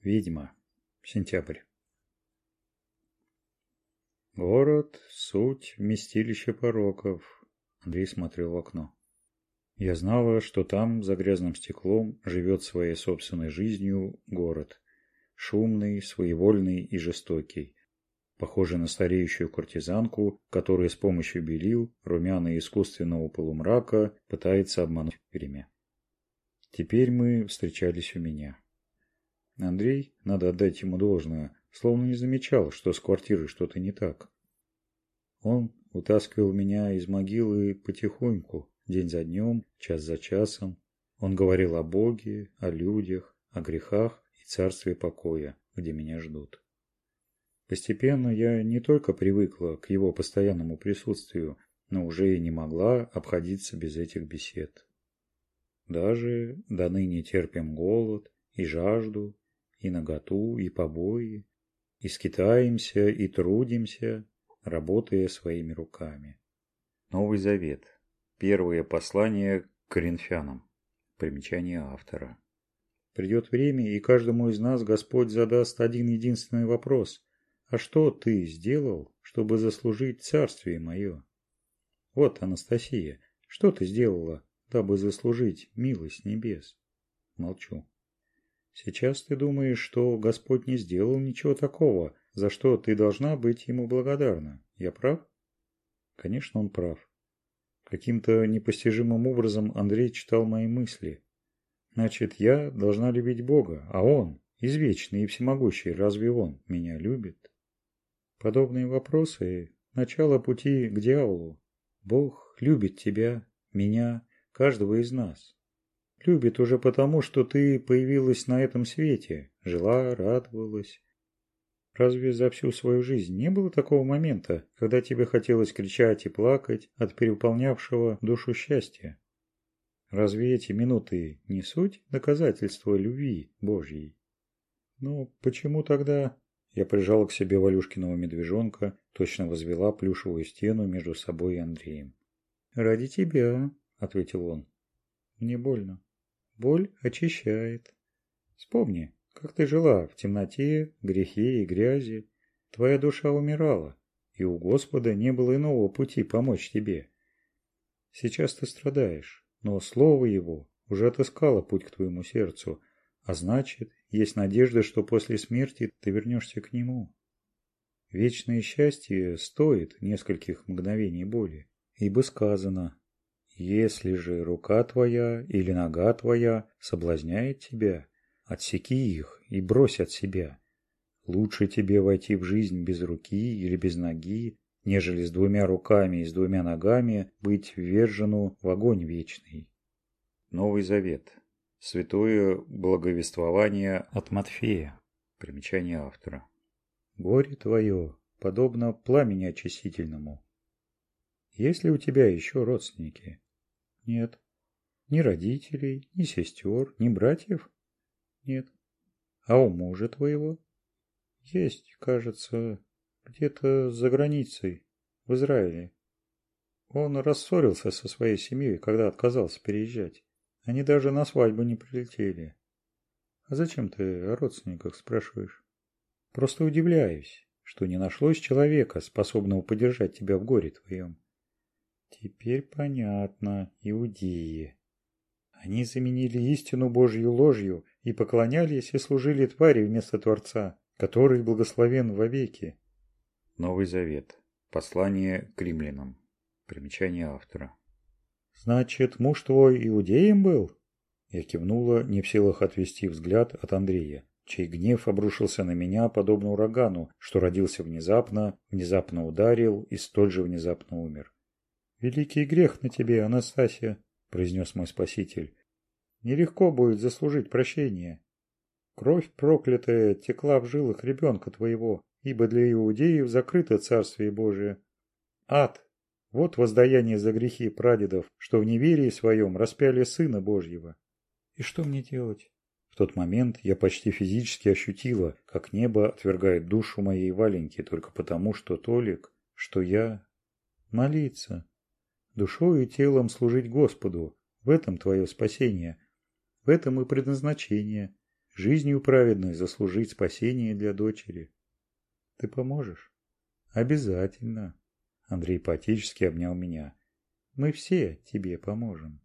видимо. Сентябрь. Город суть вместилище пороков. Андрей смотрел в окно. Я знала что там за грязным стеклом живет своей собственной жизнью город. Шумный своевольный и жестокий. Похожий на стареющую куртизанку, которая с помощью белил, румяна и искусственного полумрака пытается обмануть время. Теперь мы встречались у меня. Андрей, надо отдать ему должное, словно не замечал, что с квартиры что-то не так. Он утаскивал меня из могилы потихоньку, день за днем, час за часом. Он говорил о Боге, о людях, о грехах и царстве покоя, где меня ждут. Постепенно я не только привыкла к его постоянному присутствию, но уже и не могла обходиться без этих бесед. Даже до ныне терпим голод и жажду, и наготу, и побои, и скитаемся, и трудимся, работая своими руками. Новый Завет. Первое послание к коринфянам. Примечание автора. Придет время, и каждому из нас Господь задаст один единственный вопрос. А что ты сделал, чтобы заслужить царствие мое? Вот, Анастасия, что ты сделала, дабы заслужить милость небес? Молчу. Сейчас ты думаешь, что Господь не сделал ничего такого, за что ты должна быть Ему благодарна. Я прав? Конечно, он прав. Каким-то непостижимым образом Андрей читал мои мысли. Значит, я должна любить Бога, а Он, извечный и всемогущий, разве Он меня любит? Подобные вопросы – начало пути к дьяволу. Бог любит тебя, меня, каждого из нас. Любит уже потому, что ты появилась на этом свете, жила, радовалась. Разве за всю свою жизнь не было такого момента, когда тебе хотелось кричать и плакать от переполнявшего душу счастья? Разве эти минуты не суть доказательства любви Божьей? Но почему тогда... Я прижала к себе Валюшкиного медвежонка, точно возвела плюшевую стену между собой и Андреем. «Ради тебя», — ответил он. «Мне больно». Боль очищает. Вспомни, как ты жила в темноте, грехе и грязи. Твоя душа умирала, и у Господа не было иного пути помочь тебе. Сейчас ты страдаешь, но Слово Его уже отыскало путь к твоему сердцу, а значит, есть надежда, что после смерти ты вернешься к Нему. Вечное счастье стоит нескольких мгновений боли, ибо сказано – если же рука твоя или нога твоя соблазняет тебя, отсеки их и брось от себя. Лучше тебе войти в жизнь без руки или без ноги, нежели с двумя руками и с двумя ногами быть ввержену в огонь вечный. Новый Завет. Святое благовествование от Матфея. Примечание автора. Горе твое, подобно пламени очистительному. Есть ли у тебя еще родственники? Нет. Ни родителей, ни сестер, ни братьев? Нет. А у мужа твоего? Есть, кажется, где-то за границей, в Израиле. Он рассорился со своей семьей, когда отказался переезжать. Они даже на свадьбу не прилетели. А зачем ты о родственниках спрашиваешь? Просто удивляюсь, что не нашлось человека, способного поддержать тебя в горе твоем. Теперь понятно, иудеи. Они заменили истину Божью ложью и поклонялись и служили твари вместо Творца, который благословен вовеки. Новый Завет. Послание к римлянам. Примечание автора. «Значит, муж твой иудеем был?» Я кивнула, не в силах отвести взгляд от Андрея, чей гнев обрушился на меня, подобно урагану, что родился внезапно, внезапно ударил и столь же внезапно умер великий грех на тебе анастасия произнес мой спаситель. Нелегко будет заслужить прощение кровь проклятая текла в жилах ребенка твоего ибо для иудеев закрыто царствие божие. Ад вот воздаяние за грехи прадедов что в неверии своем распяли сына божьего. И что мне делать? В тот момент я почти физически ощутила, как небо отвергает душу моей Валеньки только потому, что Толик, что я... Молиться, душою и телом служить Господу. В этом твое спасение. В этом и предназначение. Жизнью праведной заслужить спасение для дочери. Ты поможешь? Обязательно. Андрей патически обнял меня. Мы все тебе поможем.